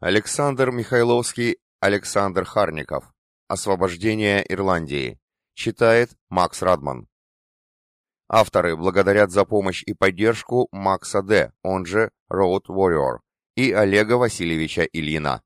Александр Михайловский, Александр Харников. Освобождение Ирландии. Читает Макс Радман. Авторы благодарят за помощь и поддержку Макса Д., он же Road Warrior, и Олега Васильевича Ильина.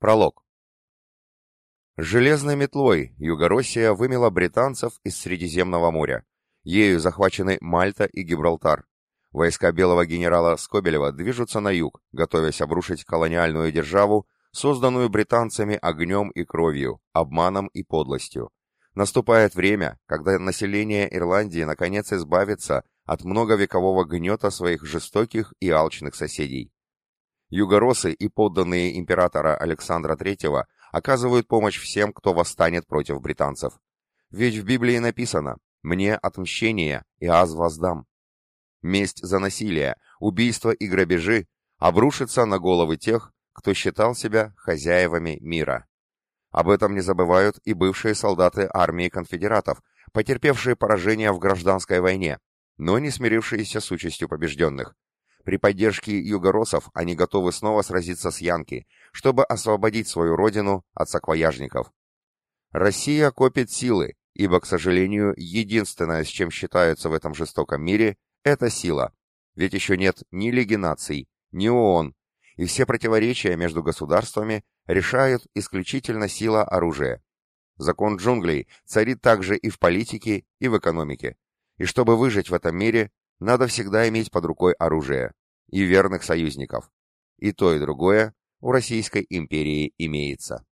Пролог. Железной метлой Югороссия вымела британцев из Средиземного моря. Ею захвачены Мальта и Гибралтар. Войска белого генерала Скобелева движутся на юг, готовясь обрушить колониальную державу, созданную британцами огнем и кровью, обманом и подлостью. Наступает время, когда население Ирландии наконец избавится от многовекового гнета своих жестоких и алчных соседей. Югоросы и подданные императора Александра III оказывают помощь всем, кто восстанет против британцев. Ведь в Библии написано «Мне отмщение, и аз воздам». Месть за насилие, убийство и грабежи обрушится на головы тех, кто считал себя хозяевами мира. Об этом не забывают и бывшие солдаты армии конфедератов, потерпевшие поражение в гражданской войне, но не смирившиеся с участью побежденных. При поддержке югоросов они готовы снова сразиться с Янки, чтобы освободить свою родину от саквояжников. Россия копит силы, ибо, к сожалению, единственное, с чем считаются в этом жестоком мире, это сила. Ведь еще нет ни Лиги наций, ни ООН, и все противоречия между государствами решают исключительно сила оружия. Закон джунглей царит также и в политике, и в экономике. И чтобы выжить в этом мире, надо всегда иметь под рукой оружие и верных союзников. И то, и другое у Российской империи имеется.